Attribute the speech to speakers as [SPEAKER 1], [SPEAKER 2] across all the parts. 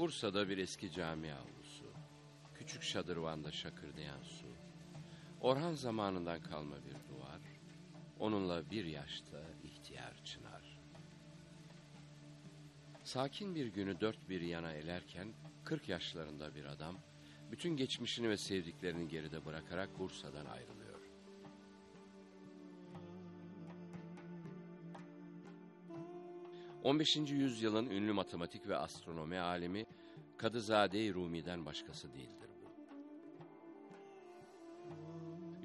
[SPEAKER 1] Bursa'da bir eski cami avlusu. Küçük şadırvanda şakırdayan su. Orhan zamanından kalma bir duvar. Onunla bir yaşta ihtiyar çınar. Sakin bir günü dört bir yana elerken kırk yaşlarında bir adam bütün geçmişini ve sevdiklerini geride bırakarak Bursa'dan ayrılır. 15. yüzyılın ünlü matematik ve astronomi alimi Kadızade-i Rumi'den başkası değildir bu.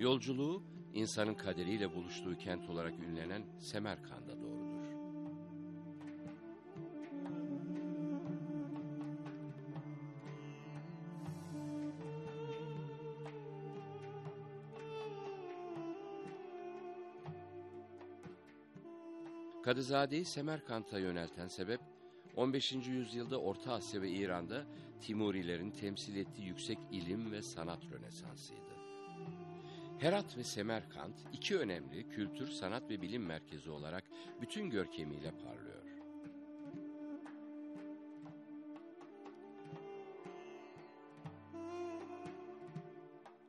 [SPEAKER 1] Yolculuğu insanın kaderiyle buluştuğu kent olarak ünlenen Semerkand'a Kadızade'yi Semerkant'a yönelten sebep 15. yüzyılda Orta Asya ve İran'da Timurilerin temsil ettiği yüksek ilim ve sanat rönesansıydı. Herat ve Semerkant iki önemli kültür, sanat ve bilim merkezi olarak bütün görkemiyle parlıyor.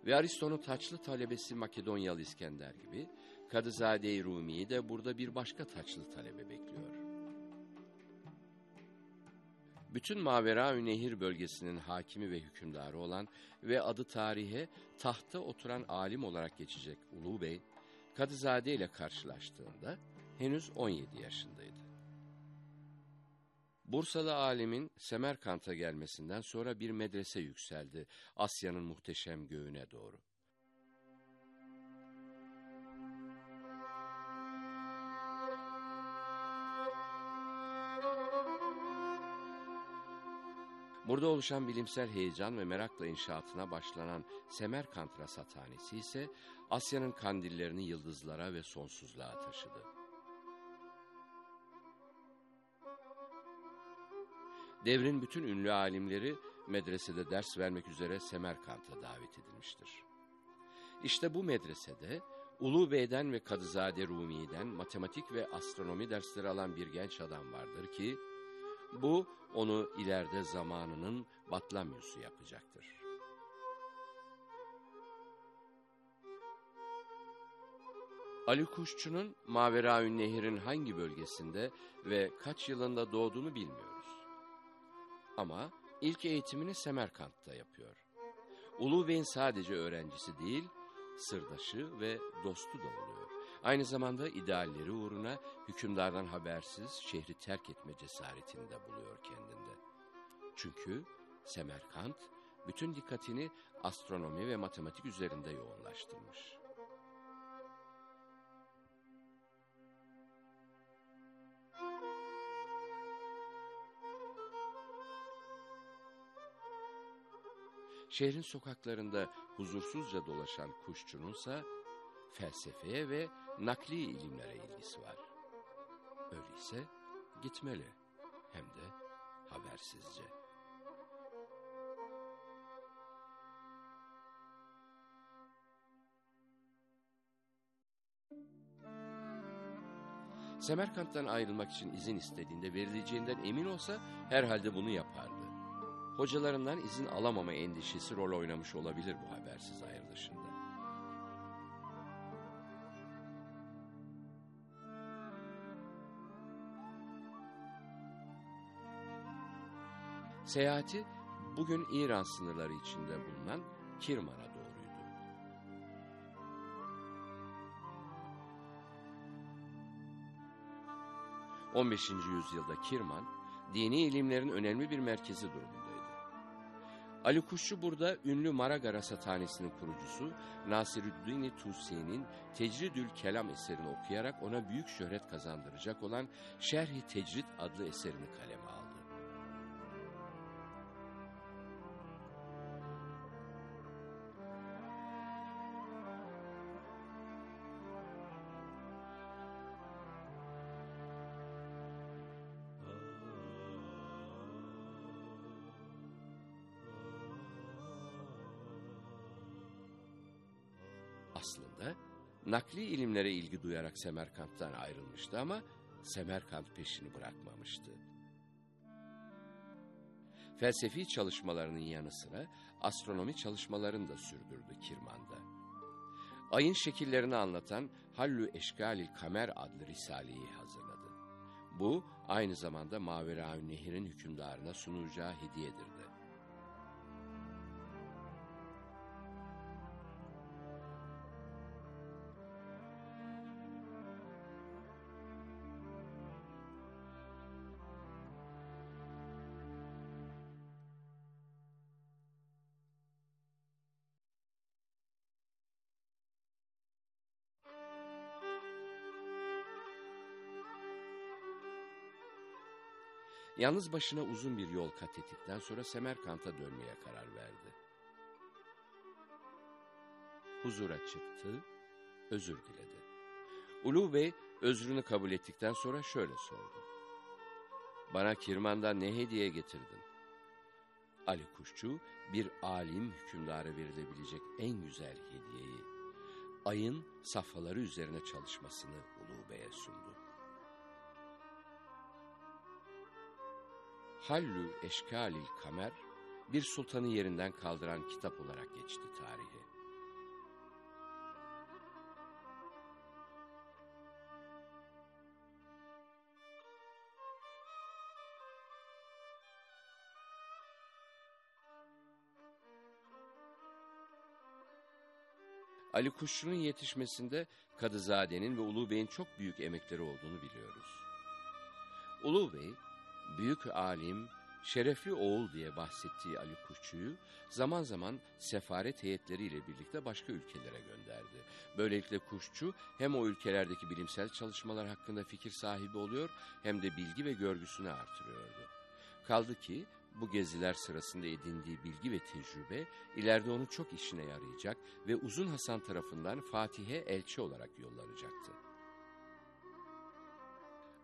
[SPEAKER 1] Ve Aristo'nun taçlı talebesi Makedonyalı İskender gibi Kadızade-i Rumi'yi de burada bir başka taçlı talebe bekliyor. Bütün Mavera Nehir bölgesinin hakimi ve hükümdarı olan ve adı tarihe tahta oturan alim olarak geçecek Ulu Bey, Kadızade ile karşılaştığında henüz 17 yaşındaydı. Bursalı alimin Semerkant'a gelmesinden sonra bir medrese yükseldi Asya'nın muhteşem göğüne doğru. Burada oluşan bilimsel heyecan ve merakla inşaatına başlanan Semerkant Rasathanesi ise Asya'nın kandillerini yıldızlara ve sonsuzluğa taşıdı. Devrin bütün ünlü alimleri medresede ders vermek üzere Semerkant'a davet edilmiştir. İşte bu medresede Ulu Bey'den ve Kadızade Rumi'den matematik ve astronomi dersleri alan bir genç adam vardır ki, bu onu ileride zamanının Batlamyus'u yapacaktır. Ali Kuşçu'nun Maveraün Nehir'in hangi bölgesinde ve kaç yılında doğduğunu bilmiyoruz. Ama ilk eğitimini Semerkant'ta yapıyor. Ulu Bey'in sadece öğrencisi değil, sırdaşı ve dostu da oluyor. Aynı zamanda idealleri uğruna hükümdardan habersiz şehri terk etme cesaretini de buluyor kendinde. Çünkü Semerkant bütün dikkatini astronomi ve matematik üzerinde yoğunlaştırmış. Şehrin sokaklarında huzursuzca dolaşan kuşçununsa felsefeye ve nakli ilimlere ilgisi var. Öyleyse gitmeli hem de habersizce. Semerkant'tan ayrılmak için izin istediğinde verileceğinden emin olsa herhalde bunu yapardı. Hocalarından izin alamama endişesi rol oynamış olabilir bu habersiz ayrılışında. Seyahati bugün İran sınırları içinde bulunan Kirman'a doğruydu. On beşinci yüzyılda Kirman, dini ilimlerin önemli bir merkezi durumundaydı. Ali Kuşçu burada ünlü Maraga Rasathanesi'nin kurucusu Nasirüddin Tusi'nin Tecridül Kelam eserini okuyarak ona büyük şöhret kazandıracak olan Şerhi Tecrid adlı eserini kaleme Aslında nakli ilimlere ilgi duyarak Semerkant'tan ayrılmıştı ama Semerkant peşini bırakmamıştı. Felsefi çalışmalarının yanı sıra astronomi çalışmalarını da sürdürdü Kirman'da. Ayın şekillerini anlatan Hallü Eşkalil Kamer adlı risaleyi hazırladı. Bu aynı zamanda Maveraün Nehir'in hükümdarına sunulacağı hediyedir de. Yalnız başına uzun bir yol kat ettikten sonra Semerkant'a dönmeye karar verdi. Huzura çıktı, özür diledi. Ulu Bey özrünü kabul ettikten sonra şöyle sordu. Bana Kirman'dan ne hediye getirdin? Ali Kuşçu bir alim hükümdara verilebilecek en güzel hediyeyi, ayın safhaları üzerine çalışmasını Ulu Bey'e sundu. Hallü Eşkalil Kamer, bir sultanı yerinden kaldıran kitap olarak geçti tarihe. Ali Kuşçu'nun yetişmesinde Kadızade'nin ve Ulu Bey'in çok büyük emekleri olduğunu biliyoruz. Ulu Bey, büyük alim, şerefli oğul diye bahsettiği Ali Kuşçu'yu zaman zaman sefaret heyetleriyle birlikte başka ülkelere gönderdi. Böylelikle Kuşçu hem o ülkelerdeki bilimsel çalışmalar hakkında fikir sahibi oluyor hem de bilgi ve görgüsünü artırıyordu. Kaldı ki bu geziler sırasında edindiği bilgi ve tecrübe ileride onun çok işine yarayacak ve Uzun Hasan tarafından Fatih'e elçi olarak yollanacaktı.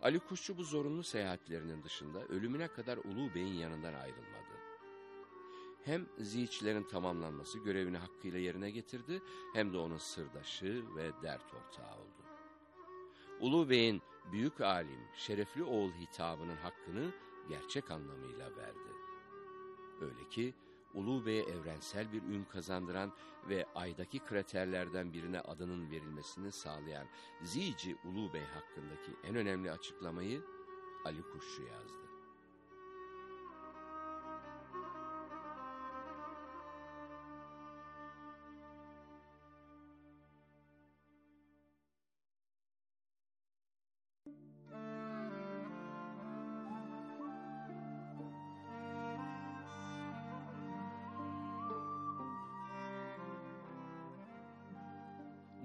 [SPEAKER 1] Ali Kuşçu bu zorunlu seyahatlerinin dışında ölümüne kadar Ulu Bey'in yanından ayrılmadı. Hem ziçlerin tamamlanması görevini hakkıyla yerine getirdi hem de onun sırdaşı ve dert ortağı oldu. Ulu Bey'in büyük alim, şerefli oğul hitabının hakkını gerçek anlamıyla verdi. Öyle ki Ulu Bey'e evrensel bir ün kazandıran ve aydaki kraterlerden birine adının verilmesini sağlayan Zici Ulu Bey hakkındaki en önemli açıklamayı Ali Kuşçu yazdı.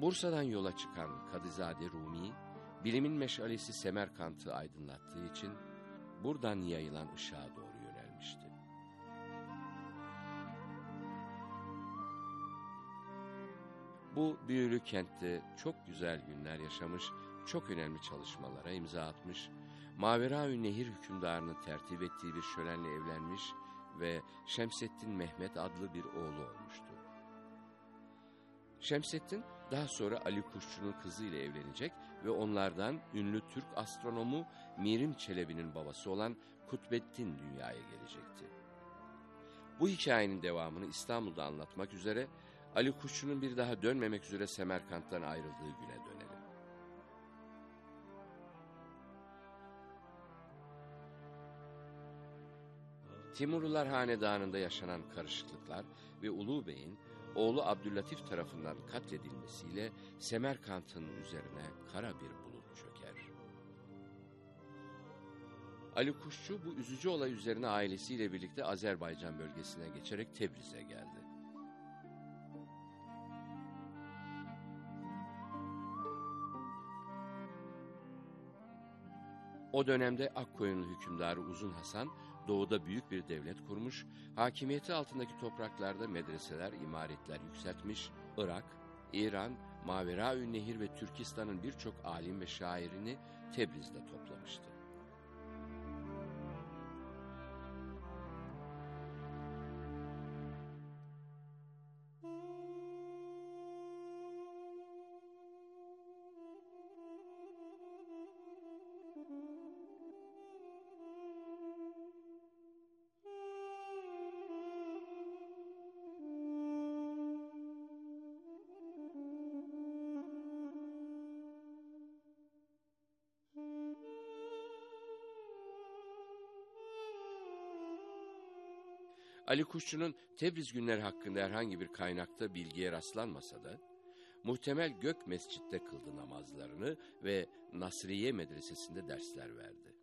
[SPEAKER 1] Bursa'dan yola çıkan Kadızade Rumi, bilimin meşalesi Semerkant'ı aydınlattığı için buradan yayılan ışığa doğru yönelmişti. Bu büyülü kentte çok güzel günler yaşamış, çok önemli çalışmalara imza atmış, Maveraün Nehir hükümdarını tertip ettiği bir şölenle evlenmiş ve Şemsettin Mehmet adlı bir oğlu olmuştu. Şemsettin daha sonra Ali Kuşçu'nun kızıyla evlenecek ve onlardan ünlü Türk astronomu Mirim Çelebi'nin babası olan Kutbettin dünyaya gelecekti. Bu hikayenin devamını İstanbul'da anlatmak üzere Ali Kuşçu'nun bir daha dönmemek üzere Semerkant'tan ayrıldığı güne dönelim. Timurlular Hanedanı'nda yaşanan karışıklıklar ve Ulu Bey'in oğlu Abdüllatif tarafından katledilmesiyle Semerkant'ın üzerine kara bir bulut çöker. Ali Kuşçu bu üzücü olay üzerine ailesiyle birlikte Azerbaycan bölgesine geçerek Tebriz'e geldi. O dönemde Akkoyunlu hükümdarı Uzun Hasan doğuda büyük bir devlet kurmuş, hakimiyeti altındaki topraklarda medreseler, imaretler yükseltmiş, Irak, İran, Maveraün Nehir ve Türkistan'ın birçok alim ve şairini Tebriz'de toplamıştı. Ali Kuşçu'nun Tebriz günleri hakkında herhangi bir kaynakta bilgiye rastlanmasa da, muhtemel Gök Mescid'de kıldı namazlarını ve Nasriye Medresesi'nde dersler verdi.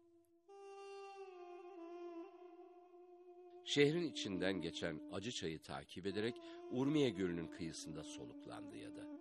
[SPEAKER 1] Şehrin içinden geçen acı çayı takip ederek Urmiye Gölü'nün kıyısında soluklandı ya da.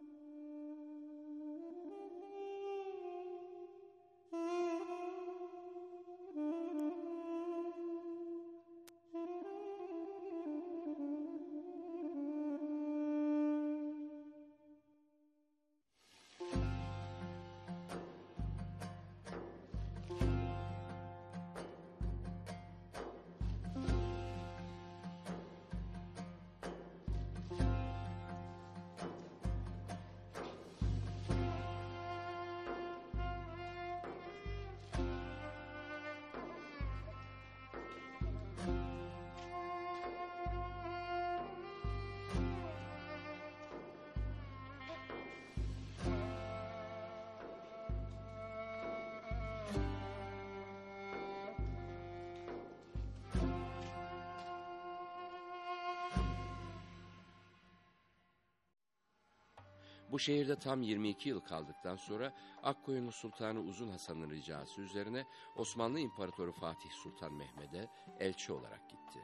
[SPEAKER 1] Bu şehirde tam 22 yıl kaldıktan sonra Akkoyunlu Sultanı Uzun Hasan'ın ricası üzerine Osmanlı İmparatoru Fatih Sultan Mehmet'e elçi olarak gitti.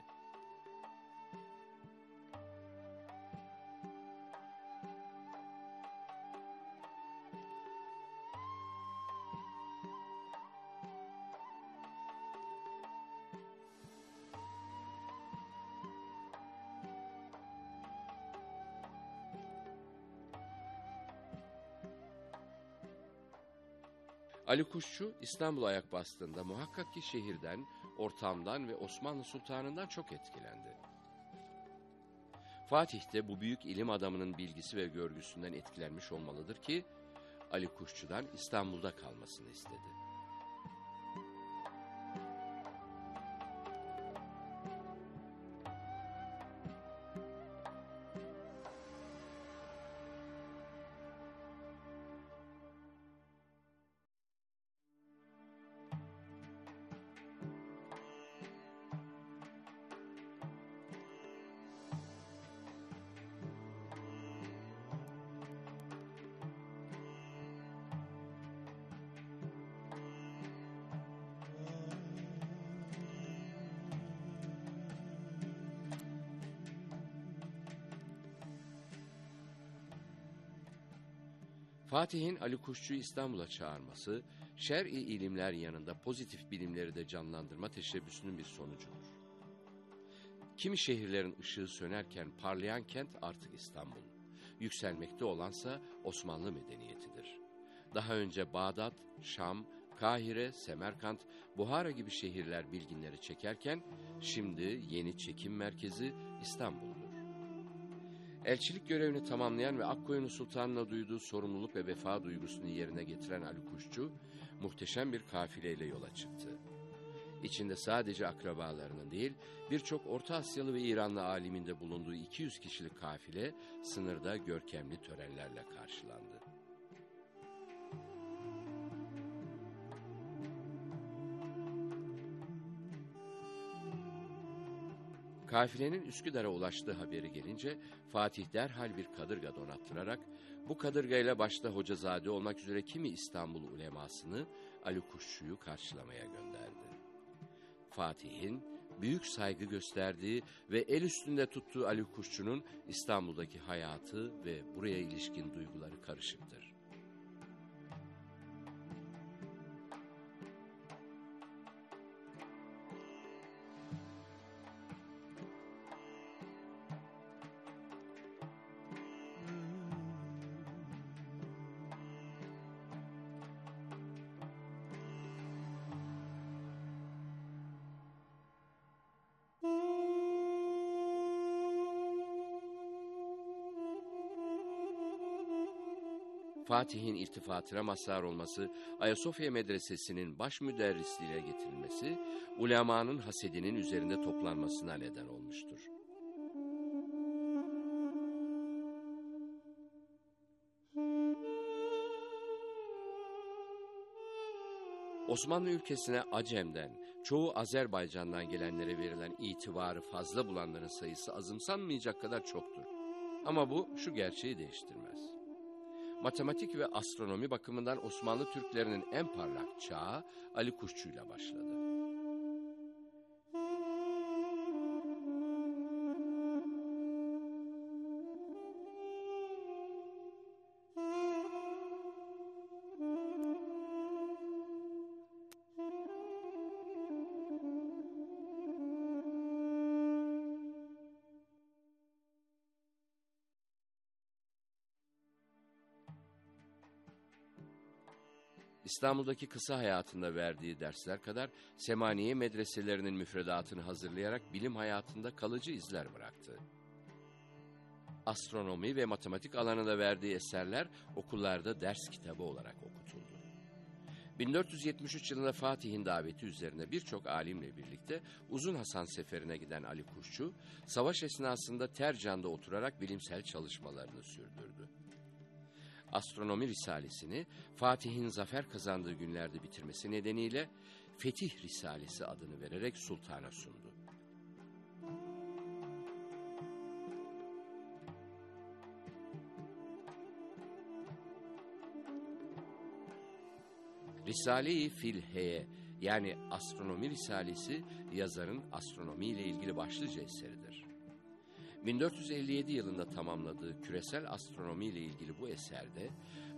[SPEAKER 1] Ali Kuşçu İstanbul'a ayak bastığında muhakkak ki şehirden, ortamdan ve Osmanlı Sultanı'ndan çok etkilendi. Fatih de bu büyük ilim adamının bilgisi ve görgüsünden etkilenmiş olmalıdır ki Ali Kuşçu'dan İstanbul'da kalmasını istedi. Fatih'in Ali Kuşçu'yu İstanbul'a çağırması, şer'i ilimler yanında pozitif bilimleri de canlandırma teşebbüsünün bir sonucudur. Kimi şehirlerin ışığı sönerken parlayan kent artık İstanbul. Yükselmekte olansa Osmanlı medeniyetidir. Daha önce Bağdat, Şam, Kahire, Semerkant, Buhara gibi şehirler bilginleri çekerken şimdi yeni çekim merkezi İstanbul'dur. Elçilik görevini tamamlayan ve Akkoyunlu Sultan'la duyduğu sorumluluk ve vefa duygusunu yerine getiren Ali Kuşçu, muhteşem bir kafileyle yola çıktı. İçinde sadece akrabalarının değil, birçok Orta Asyalı ve İranlı aliminde bulunduğu 200 kişilik kafile, sınırda görkemli törenlerle karşılandı. Kafilenin Üsküdar'a ulaştığı haberi gelince Fatih derhal bir kadırga donattırarak bu kadırgayla başta Hocazade olmak üzere kimi İstanbul ulemasını Ali Kuşçu'yu karşılamaya gönderdi. Fatih'in büyük saygı gösterdiği ve el üstünde tuttuğu Ali Kuşçu'nun İstanbul'daki hayatı ve buraya ilişkin duyguları karışıktır. Fatih'in irtifatına mazhar olması, Ayasofya Medresesi'nin baş müderrisliğine getirilmesi, ulemanın hasedinin üzerinde toplanmasına neden olmuştur. Osmanlı ülkesine Acem'den, çoğu Azerbaycan'dan gelenlere verilen itibarı fazla bulanların sayısı azımsanmayacak kadar çoktur. Ama bu şu gerçeği değiştirmez. Matematik ve astronomi bakımından Osmanlı Türklerinin en parlak çağı Ali Kuşçu ile başladı. İstanbul'daki kısa hayatında verdiği dersler kadar Semaniye medreselerinin müfredatını hazırlayarak bilim hayatında kalıcı izler bıraktı. Astronomi ve matematik alanında verdiği eserler okullarda ders kitabı olarak okutuldu. 1473 yılında Fatih'in daveti üzerine birçok alimle birlikte Uzun Hasan seferine giden Ali Kuşçu, savaş esnasında Tercan'da oturarak bilimsel çalışmalarını sürdürdü astronomi risalesini Fatih'in zafer kazandığı günlerde bitirmesi nedeniyle Fetih Risalesi adını vererek sultana sundu. Risale-i Filheye yani Astronomi Risalesi yazarın astronomi ile ilgili başlıca eseridir. 1457 yılında tamamladığı küresel astronomi ile ilgili bu eserde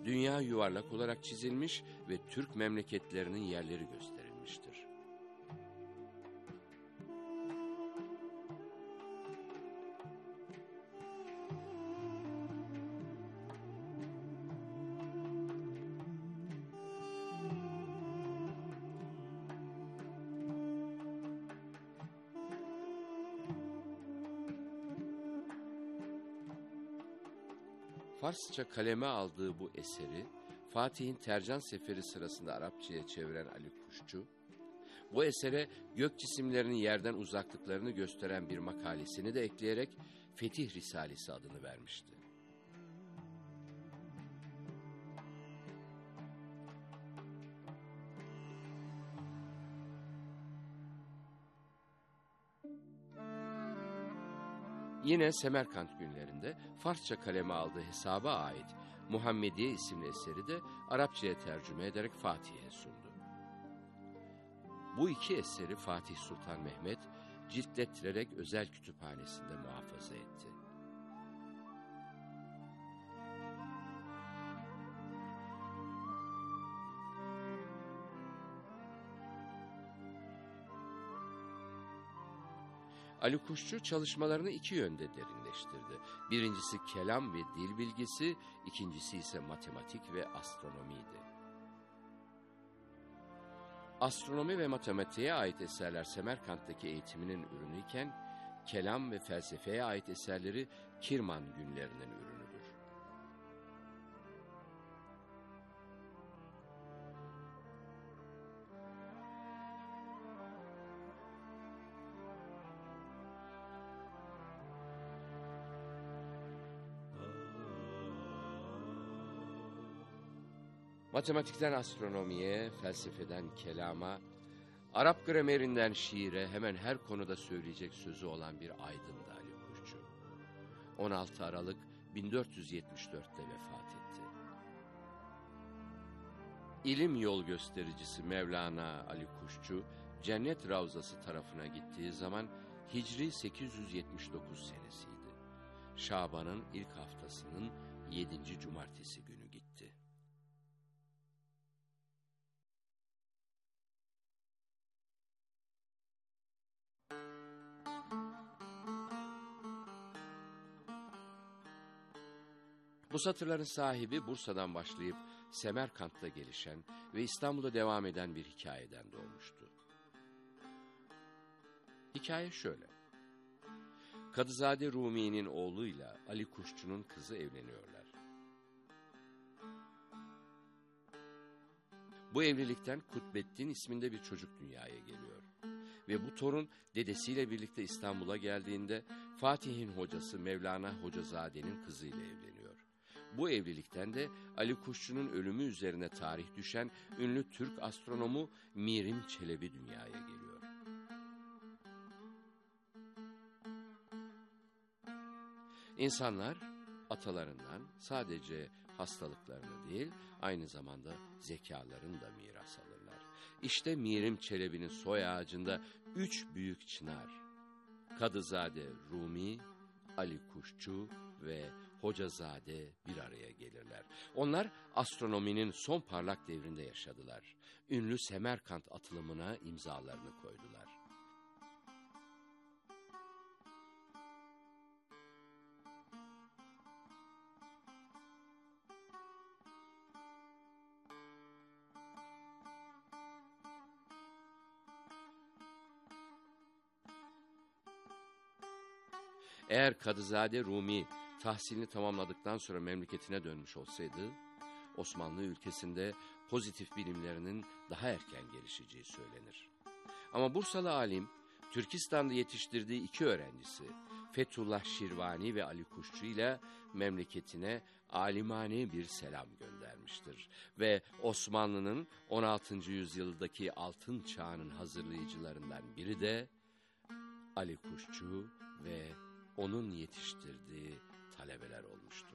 [SPEAKER 1] dünya yuvarlak olarak çizilmiş ve Türk memleketlerinin yerleri gösterilmiştir. Farsça kaleme aldığı bu eseri Fatih'in Tercan Seferi sırasında Arapçaya çeviren Ali Kuşçu, bu esere gök cisimlerinin yerden uzaklıklarını gösteren bir makalesini de ekleyerek Fetih Risalesi adını vermişti. Yine Semerkant günlerinde Farsça kaleme aldığı hesaba ait Muhammediye isimli eseri de Arapçaya tercüme ederek Fatih'e sundu. Bu iki eseri Fatih Sultan Mehmet ciltlettirerek özel kütüphanesinde muhafaza etti. Ali Kuşçu çalışmalarını iki yönde derinleştirdi. Birincisi kelam ve dil bilgisi, ikincisi ise matematik ve astronomiydi. Astronomi ve matematiğe ait eserler Semerkant'taki eğitiminin ürünüyken, kelam ve felsefeye ait eserleri Kirman günlerinin ürünü. Matematikten astronomiye, felsefeden kelama, Arap gramerinden şiire hemen her konuda söyleyecek sözü olan bir aydındı Ali Kuşçu. 16 Aralık 1474'te vefat etti. İlim yol göstericisi Mevlana Ali Kuşçu, Cennet Ravzası tarafına gittiği zaman Hicri 879 senesiydi. Şaban'ın ilk haftasının 7. cumartesi günü. Bu satırların sahibi Bursa'dan başlayıp Semerkant'ta gelişen ve İstanbul'da devam eden bir hikayeden doğmuştu. Hikaye şöyle. Kadızade Rumi'nin oğluyla Ali Kuşçu'nun kızı evleniyorlar. Bu evlilikten Kutbettin isminde bir çocuk dünyaya geliyor. Ve bu torun dedesiyle birlikte İstanbul'a geldiğinde Fatih'in hocası Mevlana Hocazade'nin kızıyla evleniyor. Bu evlilikten de Ali Kuşçu'nun ölümü üzerine tarih düşen ünlü Türk astronomu Mirim Çelebi dünyaya geliyor. İnsanlar atalarından sadece hastalıklarını değil aynı zamanda zekalarını da miras alırlar. İşte Mirim Çelebi'nin soy ağacında üç büyük çınar. Kadızade Rumi, Ali Kuşçu ve Hocazade bir araya gelirler. Onlar astronominin son parlak devrinde yaşadılar. Ünlü Semerkant atılımına imzalarını koydular. Eğer Kadızade Rumi tahsilini tamamladıktan sonra memleketine dönmüş olsaydı, Osmanlı ülkesinde pozitif bilimlerinin daha erken gelişeceği söylenir. Ama Bursalı alim, Türkistan'da yetiştirdiği iki öğrencisi, Fethullah Şirvani ve Ali Kuşçu ile memleketine alimane bir selam göndermiştir. Ve Osmanlı'nın 16. yüzyıldaki altın çağının hazırlayıcılarından biri de Ali Kuşçu ve onun yetiştirdiği talebeler olmuştur.